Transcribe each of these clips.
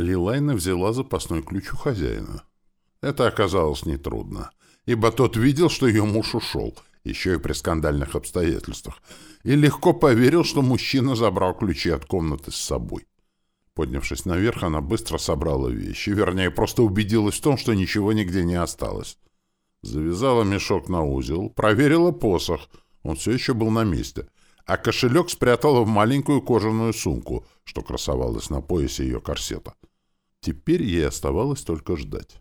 Лилайна взяла запасной ключ у хозяина. Это оказалось нетрудно, ибо тот видел, что ее муж ушел, еще и при скандальных обстоятельствах, и легко поверил, что мужчина забрал ключи от комнаты с собой. Поднявшись наверх, она быстро собрала вещи, вернее, просто убедилась в том, что ничего нигде не осталось. Завязала мешок на узел, проверила посох, он все еще был на месте, а кошелек спрятала в маленькую кожаную сумку, что красовалась на поясе ее корсета. Теперь ей оставалось только ждать.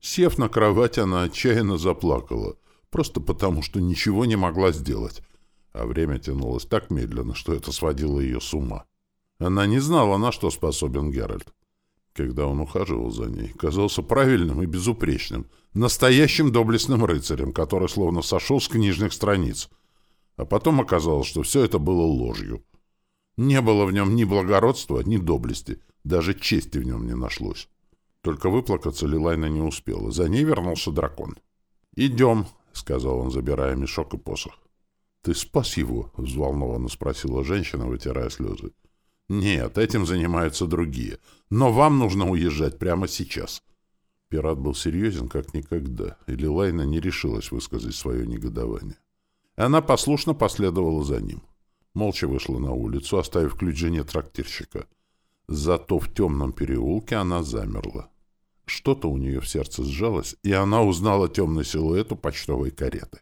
Сев на кровать, она отчаянно заплакала, просто потому, что ничего не могла сделать, а время тянулось так медленно, что это сводило ее с ума. Она не знала, на что способен Геральт. Когда он ухаживал за ней, казался правильным и безупречным, настоящим доблестным рыцарем, который словно сошел с книжных страниц. А потом оказалось, что все это было ложью. Не было в нем ни благородства, ни доблести, даже чести в нем не нашлось. Только выплакаться Лилайна не успела. За ней вернулся дракон. «Идем», — сказал он, забирая мешок и посох. «Ты спас его?» — взволнованно спросила женщина, вытирая слезы. «Нет, этим занимаются другие. Но вам нужно уезжать прямо сейчас». Пират был серьезен, как никогда, и Лилайна не решилась высказать свое негодование. Она послушно последовала за ним. Молча вышла на улицу, оставив ключ жене трактирщика. Зато в темном переулке она замерла. Что-то у нее в сердце сжалось, и она узнала темный силуэт у почтовой кареты.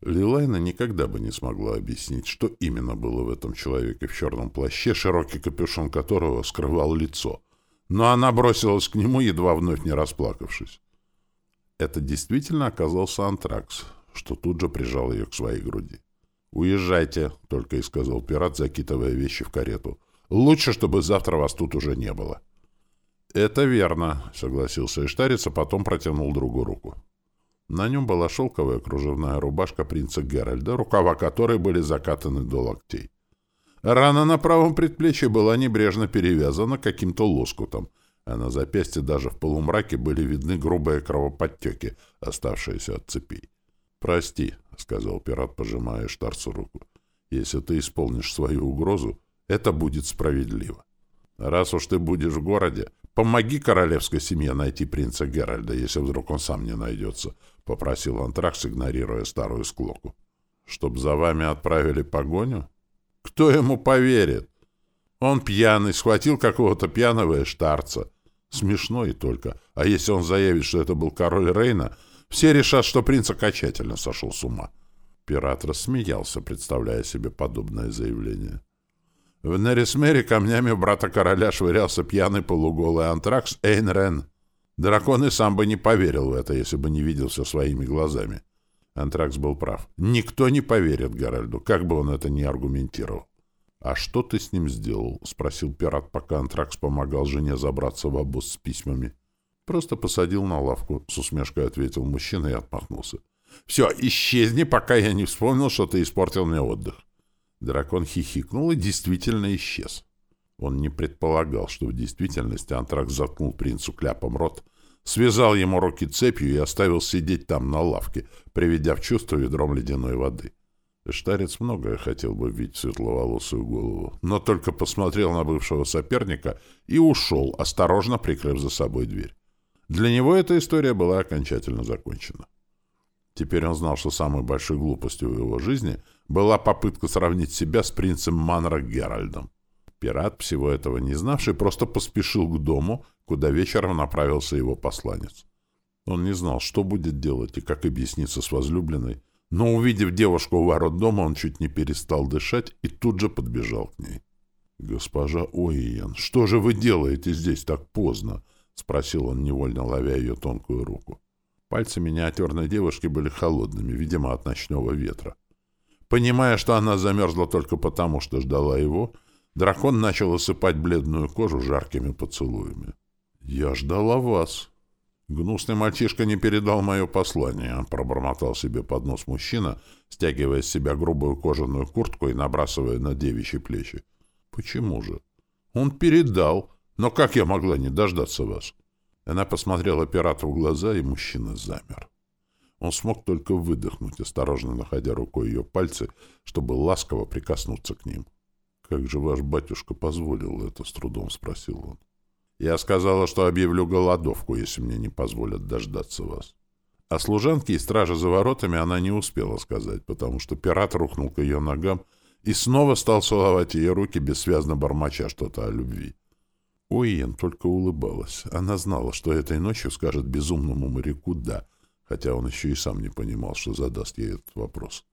Лилайна никогда бы не смогла объяснить, что именно было в этом человеке в черном плаще, широкий капюшон которого скрывал лицо. Но она бросилась к нему, едва вновь не расплакавшись. Это действительно оказался антракс, что тут же прижал ее к своей груди. «Уезжайте», — только и сказал пират, закидывая вещи в карету. «Лучше, чтобы завтра вас тут уже не было». «Это верно», — согласился Иштарец, а потом протянул другу руку. На нем была шелковая кружевная рубашка принца Геральда, рукава которой были закатаны до локтей. Рана на правом предплечье была небрежно перевязана каким-то лоскутом, а на запястье даже в полумраке были видны грубые кровоподтеки, оставшиеся от цепей. «Прости», — сказал пират, пожимая Штарцу руку. «Если ты исполнишь свою угрозу, это будет справедливо. Раз уж ты будешь в городе, помоги королевской семье найти принца Геральда, если вдруг он сам не найдется, — попросил Антракс, игнорируя старую склоку. — Чтоб за вами отправили погоню? Кто ему поверит? Он пьяный, схватил какого-то пьяного эштарца. Смешно и только. А если он заявит, что это был король Рейна, все решат, что принц окончательно сошел с ума. Пират рассмеялся, представляя себе подобное заявление. В Нерисмере камнями брата короля швырялся пьяный полуголый антракс Эйн Рен. Дракон и сам бы не поверил в это, если бы не видел все своими глазами. Антракс был прав. Никто не поверит Гарольду, как бы он это ни аргументировал. «А что ты с ним сделал?» — спросил пират, пока Антракс помогал жене забраться в обоз с письмами. «Просто посадил на лавку», — с усмешкой ответил мужчина и отмахнулся. «Все, исчезни, пока я не вспомнил, что ты испортил мне отдых». Дракон хихикнул и действительно исчез. Он не предполагал, что в действительности Антракс заткнул принцу кляпом рот, связал ему руки цепью и оставил сидеть там на лавке, приведя в чувство ведром ледяной воды. Штарец многое хотел бы видеть светловолосую голову, но только посмотрел на бывшего соперника и ушел, осторожно прикрыв за собой дверь. Для него эта история была окончательно закончена. Теперь он знал, что самой большой глупостью в его жизни была попытка сравнить себя с принцем Манра Геральдом. Пират, всего этого не знавший, просто поспешил к дому, куда вечером направился его посланец. Он не знал, что будет делать и как объясниться с возлюбленной, но, увидев девушку у ворот дома, он чуть не перестал дышать и тут же подбежал к ней. «Госпожа Оиен, что же вы делаете здесь так поздно?» — спросил он, невольно ловя ее тонкую руку. Пальцы миниатюрной девушки были холодными, видимо, от ночного ветра. Понимая, что она замерзла только потому, что ждала его, — Дракон начал осыпать бледную кожу жаркими поцелуями. «Я ждала вас». «Гнусный мальчишка не передал мое послание», — пробормотал себе под нос мужчина, стягивая с себя грубую кожаную куртку и набрасывая на девичьи плечи. «Почему же?» «Он передал. Но как я могла не дождаться вас?» Она посмотрела пирату в глаза, и мужчина замер. Он смог только выдохнуть, осторожно находя рукой ее пальцы, чтобы ласково прикоснуться к ним. — как же ваш батюшка позволил это? — с трудом спросил он. Я сказала, что объявлю голодовку, если мне не позволят дождаться вас. О служанке и страже за воротами она не успела сказать, потому что пират рухнул к ее ногам и снова стал целовать ее руки, бессвязно бормоча что-то о любви. Уиен только улыбалась. Она знала, что этой ночью скажет безумному моряку «да», хотя он еще и сам не понимал, что задаст ей этот вопрос.